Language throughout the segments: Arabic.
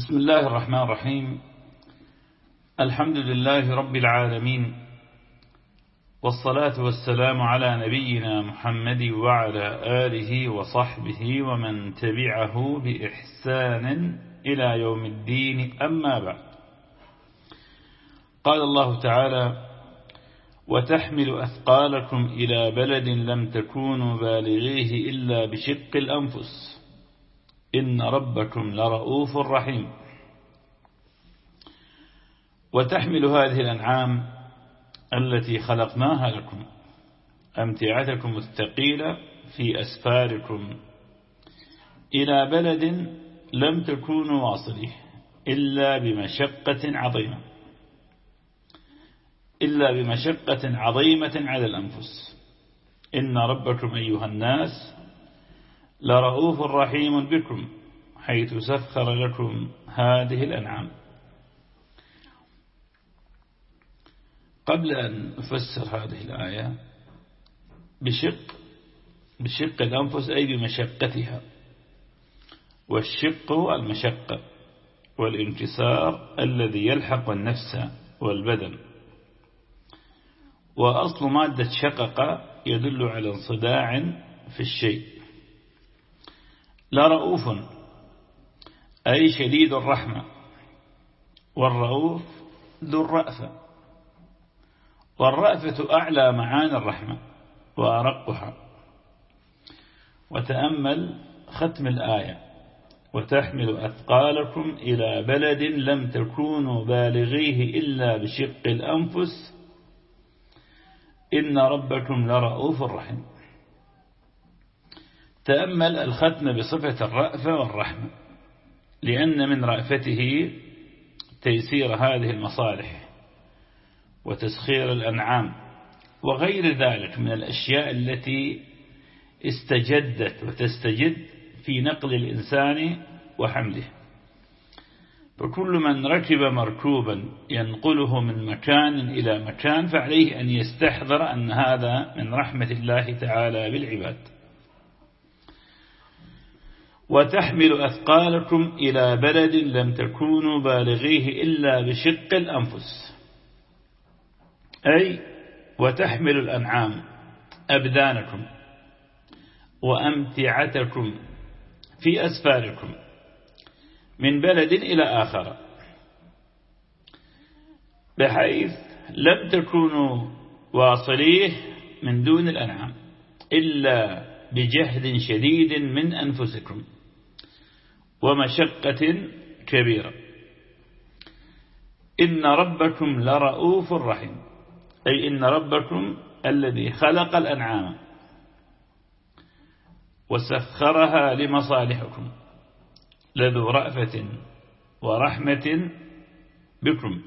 بسم الله الرحمن الرحيم. الحمد لله رب العالمين والصلاة والسلام على نبينا محمد وعلى آله وصحبه ومن تبعه بإحسان إلى يوم الدين أما بعد. قال الله تعالى وتحمل أثقالكم إلى بلد لم تكونوا بالغيه إلا بشق الأنفس. إن ربكم لرؤوف رحيم. وتحمل هذه الأنعام التي خلقناها لكم أمتعتكم الثقيلة في أسفاركم. إلى بلد لم تكونوا واصليه إلا بمشقة عظيمة. إلا بمشقة عظيمة على الأنفس. إن ربكم أيها الناس لرؤوف رحيم بكم حيث سخر لكم هذه الأنعام. قبل أن أفسر هذه الآية بشق بشق الأنفس أي بمشقتها. والشق المشقة والانكسار الذي يلحق النفس والبدن. وأصل مادة شقق يدل على انصداع في الشيء. لا رؤوف. أي شديد الرحمة. والرؤوف ذو الرأفة والرأفة أعلى معاني الرحمة وأرقها. وتأمل ختم الآية. وتحمل أثقالكم إلى بلد لم تكونوا بالغيه إلا بشق الأنفس. إن ربكم لرؤوف رحيم. تأمل الختم بصفة الرأفة والرحمة لأن من رأفته تيسير هذه المصالح وتسخير الأنعام وغير ذلك من الأشياء التي استجدت وتستجد في نقل الإنسان وحمله فكل من ركب مركوبا ينقله من مكان إلى مكان فعليه أن يستحضر أن هذا من رحمة الله تعالى بالعباد. وتحمل أثقالكم إلى بلد لم تكونوا بالغيه إلا بشق الأنفس. أي وتحمل الأنعام أبدانكم وأمتعتكم في أسفاركم من بلد إلى آخر بحيث لم تكونوا واصليه من دون الأنعام إلا بجهد شديد من أنفسكم. ومشقة كبيرة. إن ربكم لرؤوف رحيم. أي إن ربكم الذي خلق الأنعام وسخرها لمصالحكم. لذو رأفة ورحمة بكم.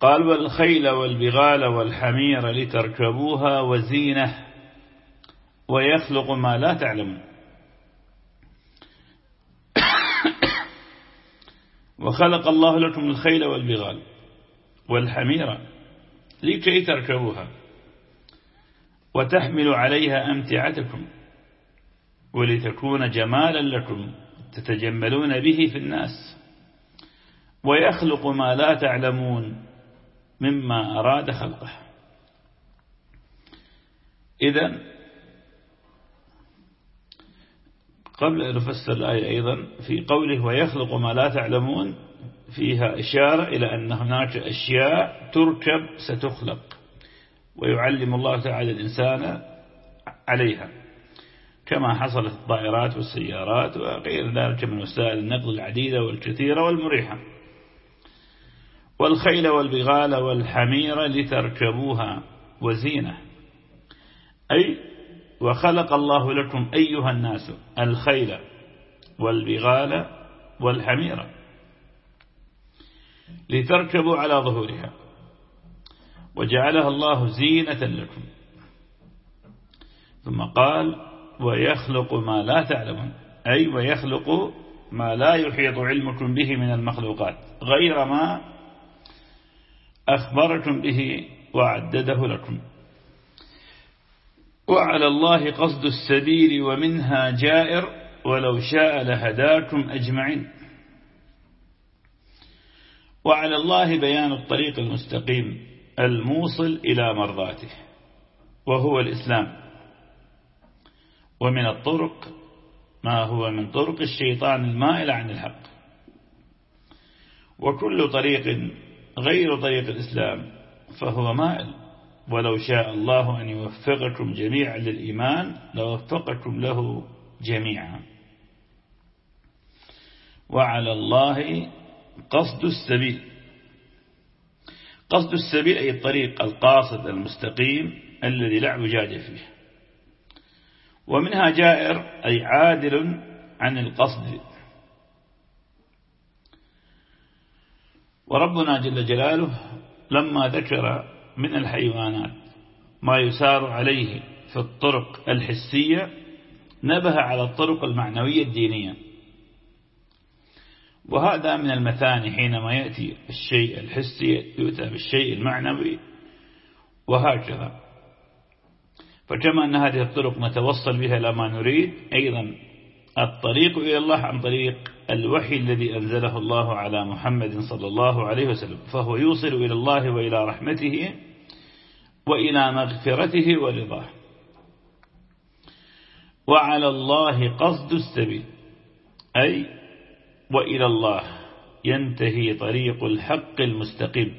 قال والخيل والبغال والحمير لتركبوها وزينة ويخلق ما لا تعلمون. وخلق الله لكم الخيل والبغال والحميرة لكي تركبوها وتحمل عليها أمتعتكم ولتكون جمالا لكم تتجملون به في الناس ويخلق ما لا تعلمون مما أراد خلقه. إذا قبل أن نفسر الآية أيضا في قوله ويخلق ما لا تعلمون فيها إشارة إلى أن هناك أشياء تركب ستخلق ويعلم الله تعالى الإنسان عليها كما حصلت الطائرات والسيارات وغير ذلك من وسائل النقل العديدة والكثيرة والمريحة. والخيل والبغال والحمير لتركبوها وزينة أي وخلق الله لكم أيها الناس الخيل والبغال والحمير لتركبوا على ظهورها وجعلها الله زينة لكم. ثم قال ويخلق ما لا تعلمون. أي ويخلق ما لا يحيط علمكم به من المخلوقات غير ما أخبركم به وعدده لكم. وعلى الله قصد السبيل ومنها جائر ولو شاء لهداكم أجمعين. وعلى الله بيان الطريق المستقيم الموصل إلى مرضاته وهو الإسلام. ومن الطرق ما هو من طرق الشيطان المائل عن الحق. وكل طريق غير طريق الإسلام فهو مائل. ولو شاء الله أن يوفقكم جميعا للإيمان لوفقكم له جميعا. وعلى الله قصد السبيل. قصد السبيل أي الطريق القاصد المستقيم الذي لا عجاج فيه. ومنها جائر أي عادل عن القصد. وربنا جل جلاله لما ذكر من الحيوانات. ما يسار عليه في الطرق الحسية نبه على الطرق المعنوية الدينية. وهذا من المثاني حينما يأتي الشيء الحسي يؤتى بالشيء المعنوي وهكذا. فكما أن هذه الطرق نتوصل بها إلى ما نريد أيضا الطريق إلى الله عن طريق الوحي الذي أنزله الله على محمد صلى الله عليه وسلم فهو يوصل إلى الله وإلى رحمته وإلى مغفرته ورضاه. وعلى الله قصد السبيل أي وإلى الله ينتهي طريق الحق المستقيم.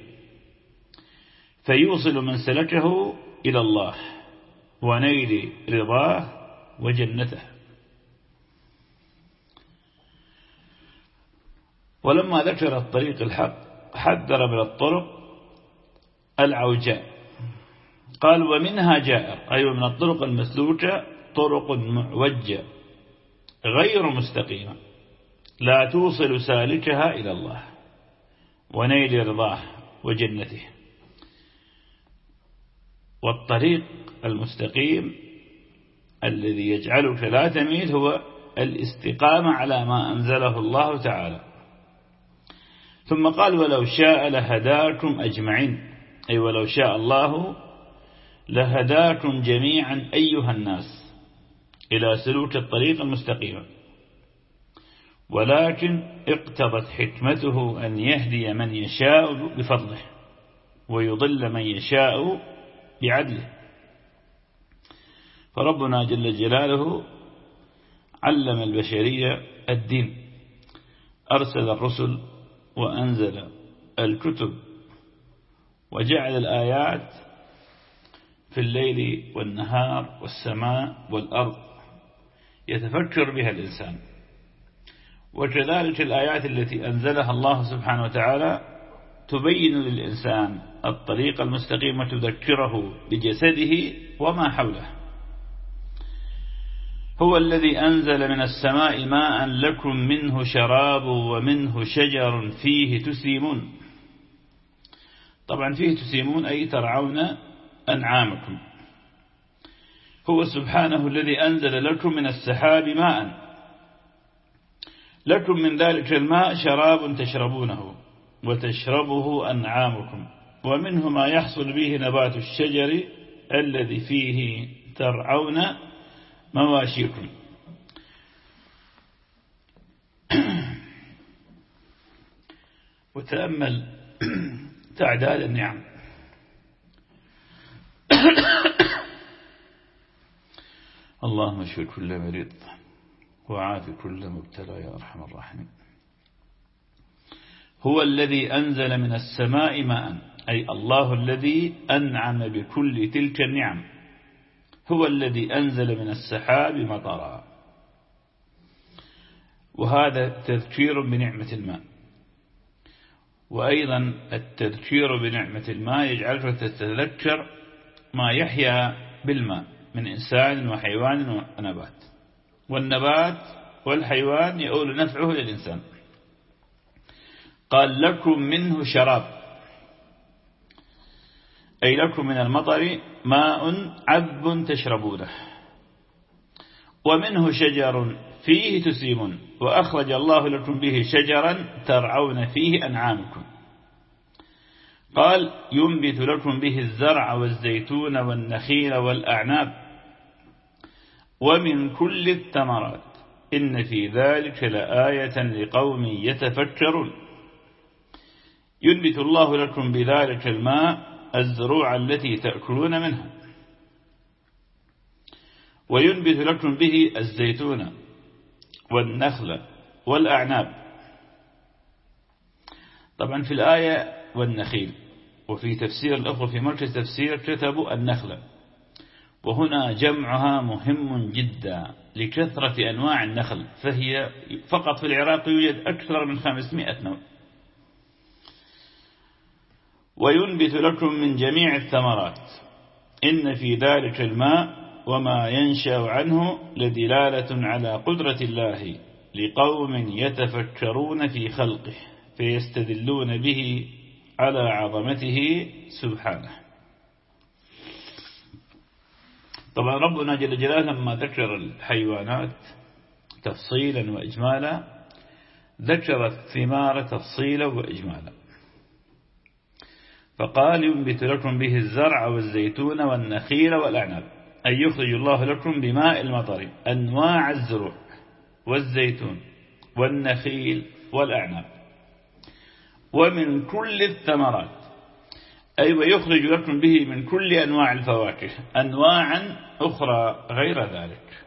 فيوصل من سلكه إلى الله ونيل رضاه وجنته. ولما ذكر الطريق الحق حذر من الطرق العوجاء. قال ومنها جائر أي من الطرق المسلوكة طرق معوجة غير مستقيمة لا توصل سالكها إلى الله ونيل رضاه وجنته. والطريق المستقيم الذي يجعلك لا تميل هو الاستقامة على ما أنزله الله تعالى. ثم قال ولو شاء لهداكم أجمعين. أي ولو شاء الله لهداكم جميعا أيها الناس إلى سلوك الطريق المستقيم. ولكن اقتضت حكمته أن يهدي من يشاء بفضله ويضل من يشاء بعدله. فربنا جل جلاله علم البشرية الدين أرسل الرسل وأنزل الكتب وجعل الآيات في الليل والنهار والسماء والأرض. يتفكر بها الإنسان. وكذلك الآيات التي أنزلها الله سبحانه وتعالى تبين للإنسان الطريق المستقيم وتذكره بجسده وما حوله. هو الذي أنزل من السماء ماء لكم منه شراب ومنه شجر فيه تسيمون طبعا فيه تسيمون أي ترعون أنعامكم. هو سبحانه الذي أنزل لكم من السحاب ماء. لكم من ذلك الماء شراب تشربونه وتشربه أنعامكم. ومنه ما يحصل به نبات الشجر الذي فيه ترعون مواشيكم. وتأمل تعداد النعم. اللهم اشفي كل مريض وعاف كل مبتلى يا أرحم الراحمين. هو الذي أنزل من السماء ماء أي الله الذي أنعم بكل تلك النعم. هو الذي أنزل من السحاب مطرا. وهذا تذكير بنعمة الماء. وأيضا التذكير بنعمة الماء يجعلك تتذكر ما يحيا بالماء من إنسان وحيوان ونبات. والنبات والحيوان يؤول نفعه للإنسان قال لكم منه شراب. أي لكم من المطر ماء عذب تشربونه. ومنه شجر فيه تسيمون. وأخرج الله لكم به شجرا ترعون فيه أنعامكم. قال ينبت لكم به الزرع والزيتون والنخيل والأعناب ومن كل الثمرات إن في ذلك لآية لقوم يتفكرون ينبت الله لكم بذلك الماء الزروع التي تأكلون منها وينبت لكم به الزيتون والنخل والأعناب طبعا في الآية والنخيل وفي تفسير الأخرى في مركز تفسير كتبوا النخلة. وهنا جمعها مهم جدا لكثرة أنواع النخل فهي فقط في العراق يوجد أكثر من 500 نوع. وينبت لكم من جميع الثمرات. إن في ذلك الماء وما ينشأ عنه لدلالة على قدرة الله لقوم يتفكرون في خلقه فيستدلون به على عظمته سبحانه. طبعا ربنا جل جلاله لما ذكر الحيوانات تفصيلا وإجمالا ذكر الثمار تفصيلا وإجمالا. فقال ينبت لكم به الزرع والزيتون والنخيل والأعناب أن يخرج الله لكم بماء المطر أنواع الزروع والزيتون والنخيل والأعناب. ومن كل الثمرات. أي ويخرج لكم به من كل أنواع الفواكه أنواعا أخرى غير ذلك.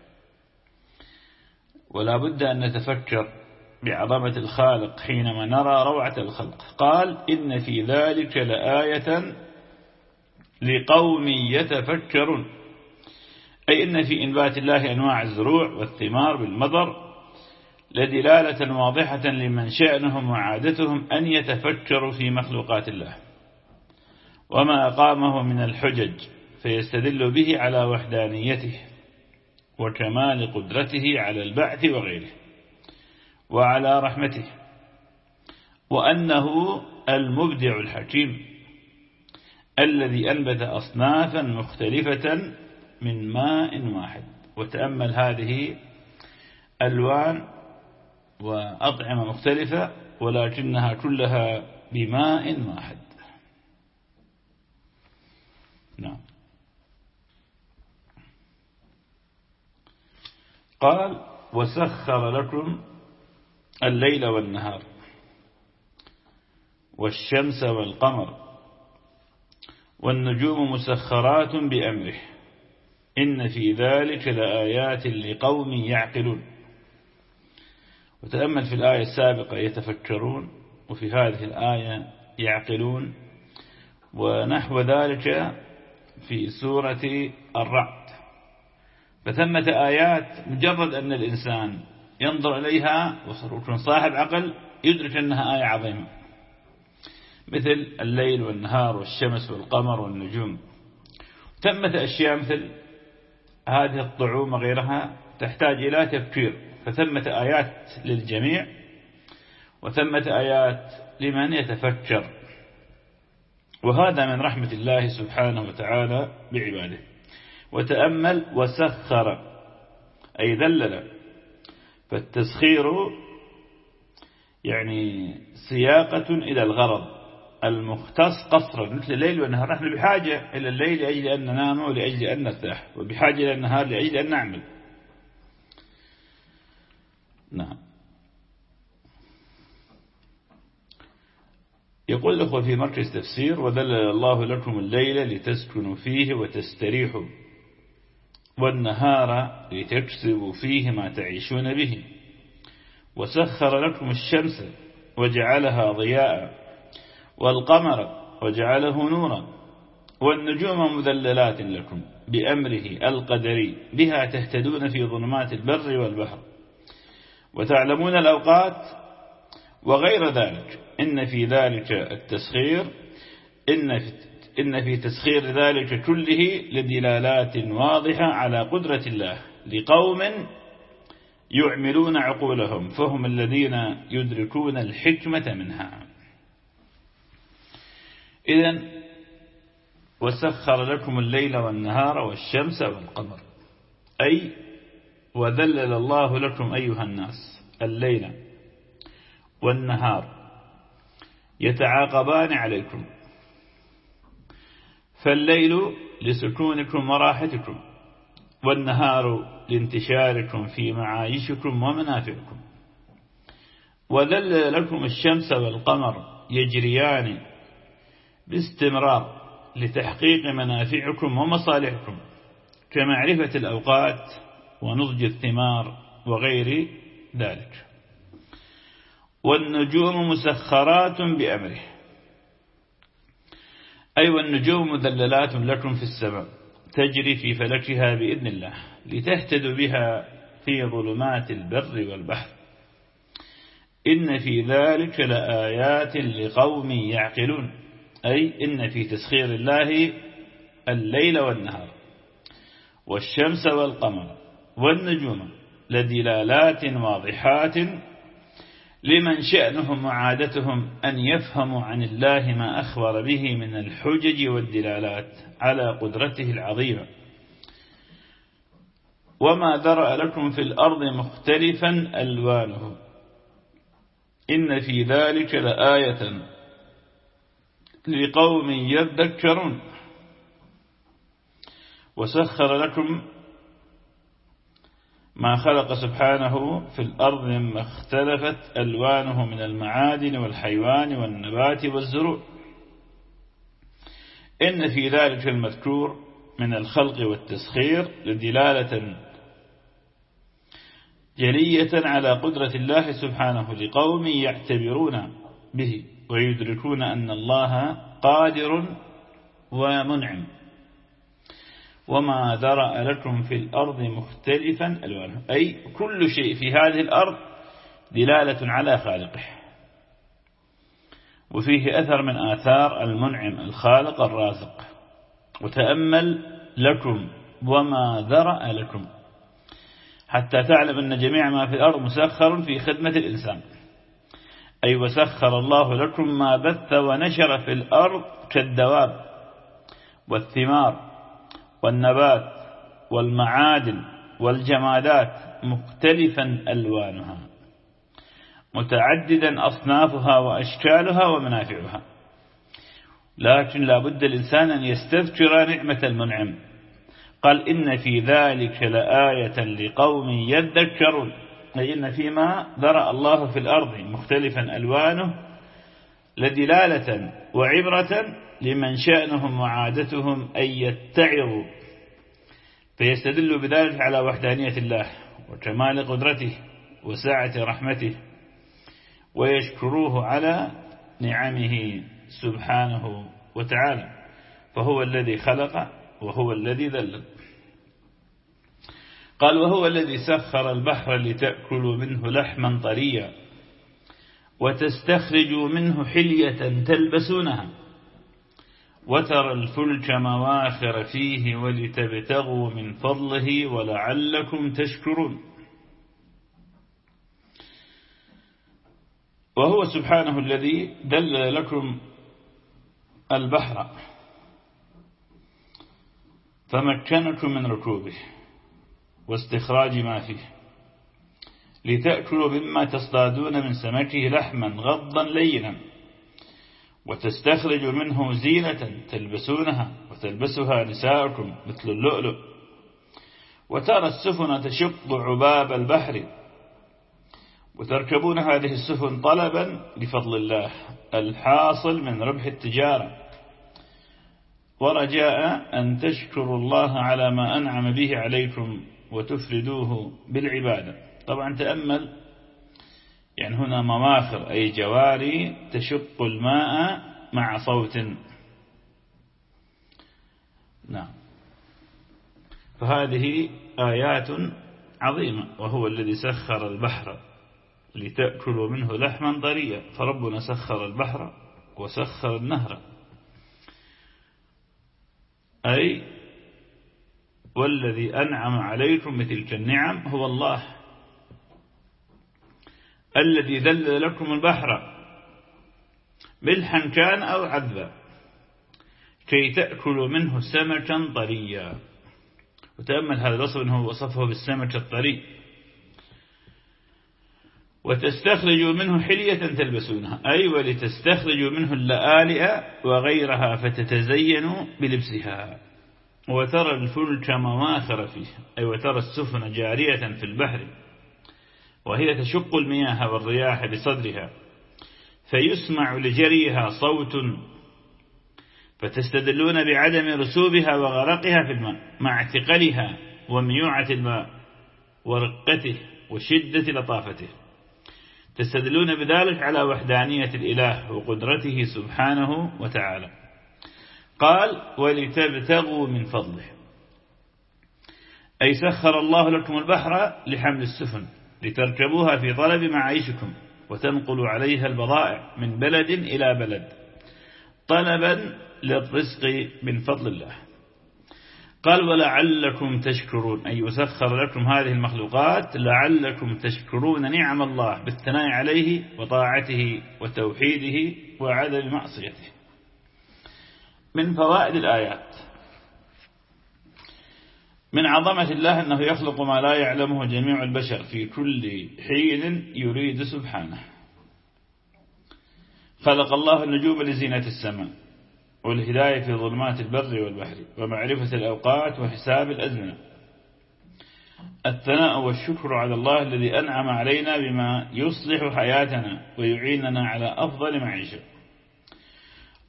ولا بد أن نتفكر بعظمة الخالق حينما نرى روعة الخلق. قال إن في ذلك لآية لقوم يتفكرون. أي إن في إنبات الله أنواع الزروع والثمار بالمضر لدلالة واضحة لمن شأنهم وعادتهم أن يتفكروا في مخلوقات الله. وما أقامه من الحجج فيستدل به على وحدانيته وكمال قدرته على البعث وغيره وعلى رحمته وأنه المبدع الحكيم الذي أنبت أصنافا مختلفة من ماء واحد. وتأمل هذه ألوان وأطعمة مختلفة ولكنها كلها بماء واحد. نعم. قال وسخر لكم الليل والنهار والشمس والقمر والنجوم مسخرات بأمره. إن في ذلك لآيات لقوم يعقلون. وتأمل في الآية السابقة يتفكرون وفي هذه الآية يعقلون. ونحو ذلك في سورة الرعد. فثمة آيات مجرد أن الإنسان ينظر إليها ويكون صاحب عقل يدرك أنها آية عظيمة. مثل الليل والنهار والشمس والقمر والنجوم. ثمة أشياء مثل هذه الطعوم وغيرها تحتاج إلى تفكير. فثمة آيات للجميع وثمة آيات لمن يتفكر وهذا من رحمة الله سبحانه وتعالى بعباده. وتأمل وسخر أي ذلل. فالتسخير يعني سياقة إلى الغرض. المختص قصرا مثل الليل والنهار. نحن بحاجة إلى الليل لأجل أن ننام ولأجل أن نرتاح وبحاجة إلى النهار لأجل أن نعمل. نعم. يقول الأخوة في مركز تفسير وذلل الله لكم الليل لتسكنوا فيه وتستريحوا والنهار لتكسبوا فيه ما تعيشون به وسخر لكم الشمس وجعلها ضياء والقمر وجعله نورا والنجوم مذللات لكم بأمره القدري بها تهتدون في ظلمات البر والبحر. وتعلمون الأوقات وغير ذلك. إن في ذلك التسخير إن في إن في تسخير ذلك كله لدلالات واضحة على قدرة الله لقوم يعملون عقولهم فهم الذين يدركون الحكمة منها. إذا وسخر لكم الليل والنهار والشمس والقمر أي وذلل الله لكم أيها الناس الليل والنهار يتعاقبان عليكم. فالليل لسكونكم وراحتكم والنهار لانتشاركم في معايشكم ومنافعكم. وذل لكم الشمس والقمر يجريان باستمرار لتحقيق منافعكم ومصالحكم. كمعرفة الأوقات ونضج الثمار وغير ذلك. والنجوم مسخرات بأمره. أي أيوة والنجوم مذللات لكم في السماء تجري في فلكها بإذن الله لتهتدوا بها في ظلمات البر والبحر. إن في ذلك لآيات لقوم يعقلون. أي إن في تسخير الله الليل والنهار والشمس والقمر. والنجوم لدلالات واضحات لمن شأنهم وعادتهم أن يفهموا عن الله ما أخبر به من الحجج والدلالات على قدرته العظيمة. وما ذرأ لكم في الأرض مختلفا ألوانه. إن في ذلك لآية لقوم يذكرون. وسخر لكم ما خلق سبحانه في الأرض مما اختلفت ألوانه من المعادن والحيوان والنبات والزروع. إن في ذلك المذكور من الخلق والتسخير لدلالة جلية على قدرة الله سبحانه لقوم يعتبرون به ويدركون أن الله قادر ومنعم. وما ذرأ لكم في الأرض مختلفا ألوانه. أي كل شيء في هذه الأرض دلالة على خالقه. وفيه أثر من آثار المنعم الخالق الرازق. وتأمل لكم وما ذرأ لكم. حتى تعلم أن جميع ما في الأرض مسخر في خدمة الإنسان. أي وسخر الله لكم ما بث ونشر في الأرض كالدواب والثمار. والنبات والمعادن والجمادات مختلفا ألوانها متعددا أصنافها وأشكالها ومنافعها. لكن لا بد الإنسان أن يستذكر نعمة المنعم. قال إن في ذلك لآية لقوم يذكرون. أي إن فيما ذرأ الله في الأرض مختلفا ألوانه لدلالة وعبرة لمن شأنهم وعادتهم أن يتعظوا. فيستدل بذلك على وحدانية الله وكمال قدرته وسعة رحمته ويشكروه على نعمه سبحانه وتعالى. فهو الذي خلق وهو الذي ذلل قال وهو الذي سخر البحر لتأكلوا منه لحما طريا وتستخرجوا منه حلية تلبسونها. وترى الفلك مواخر فيه ولتبتغوا من فضله ولعلكم تشكرون. وهو سبحانه الذي دل لكم البحر فمكنكم من ركوبه واستخراج ما فيه لتأكلوا مما تصطادون من سمكه لحما غضا لينا. وتستخرج منه زينة تلبسونها وتلبسها نساءكم مثل اللؤلؤ. وترى السفن تشق عباب البحر. وتركبون هذه السفن طلبا لفضل الله الحاصل من ربح التجارة. ورجاء أن تشكروا الله على ما أنعم به عليكم وتفردوه بالعبادة. طبعا تأمل يعني هنا مماخر أي جواري تشق الماء مع صوت. نعم. فهذه آيات عظيمة وهو الذي سخر البحر لتأكلوا منه لحما ضريا فربنا سخر البحر وسخر النهر. أي والذي أنعم عليكم بتلك النعم هو الله. الذي ذل لكم البحر ملحا كان أو عذبا كي تأكلوا منه سمكا طريا. وتأمل هذا الوصف أنه وصفه بالسمك الطري. وتستخرجوا منه حلية تلبسونها. أي ولتستخرجوا منه اللآلئ وغيرها فتتزينوا بلبسها. وترى الفلك مماخر فيه أي وترى السفن جارية في البحر. وهي تشق المياه والرياح بصدرها فيسمع لجريها صوت فتستدلون بعدم رسوبها وغرقها في الماء مع ثقلها وميوعة الماء ورقته وشدة لطافته. تستدلون بذلك على وحدانية الإله وقدرته سبحانه وتعالى. قال ولتبتغوا من فضله. أي سخر الله لكم البحر لحمل السفن. لتركبوها في طلب معايشكم وتنقلوا عليها البضائع من بلد إلى بلد طلبا للرزق من فضل الله. قال ولعلكم تشكرون. أي يسخر لكم هذه المخلوقات لعلكم تشكرون نعم الله بالثناء عليه وطاعته وتوحيده وعدم معصيته. من فوائد الآيات من عظمة الله أنه يخلق ما لا يعلمه جميع البشر في كل حين يريد سبحانه. خلق الله النجوم لزينة السماء والهداية في ظلمات البر والبحر ومعرفة الأوقات وحساب الأزمنة. الثناء والشكر على الله الذي أنعم علينا بما يصلح حياتنا ويعيننا على أفضل معيشة.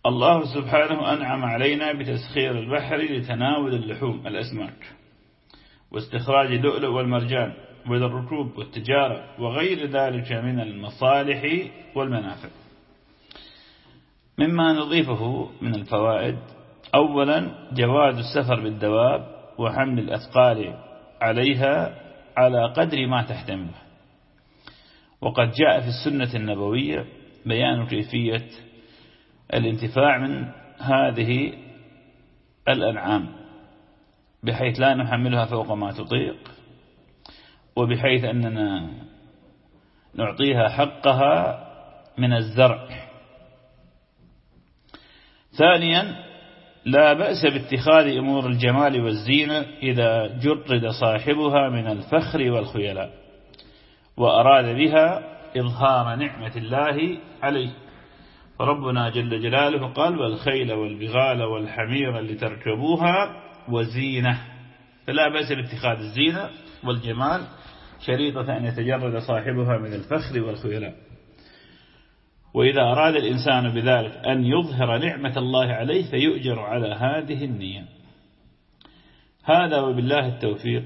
الله سبحانه أنعم علينا بتسخير البحر لتناول اللحوم الأسماك. واستخراج اللؤلؤ والمرجان والركوب والتجارة وغير ذلك من المصالح والمنافع. مما نضيفه من الفوائد أولا جواز السفر بالدواب وحمل الأثقال عليها على قدر ما تحتمله. وقد جاء في السنة النبوية بيان كيفية الانتفاع من هذه الأنعام. بحيث لا نحملها فوق ما تطيق وبحيث أننا نعطيها حقها من الزرع. ثانيا لا بأس باتخاذ أمور الجمال والزينة إذا جرد صاحبها من الفخر والخيلاء وأراد بها إظهار نعمة الله عليه. فربنا جل جلاله قال والخيل والبغال والحمير لتركبوها وزينة. فلا بأس باتخاذ الزينة والجمال. شريطة أن يتجرد صاحبها من الفخر والخيلاء وإذا أراد الإنسان بذلك أن يظهر نعمة الله عليه فيؤجر على هذه النية. هذا وبالله التوفيق.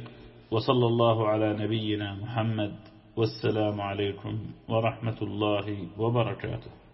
وصلى الله على نبينا محمد. والسلام عليكم ورحمة الله وبركاته.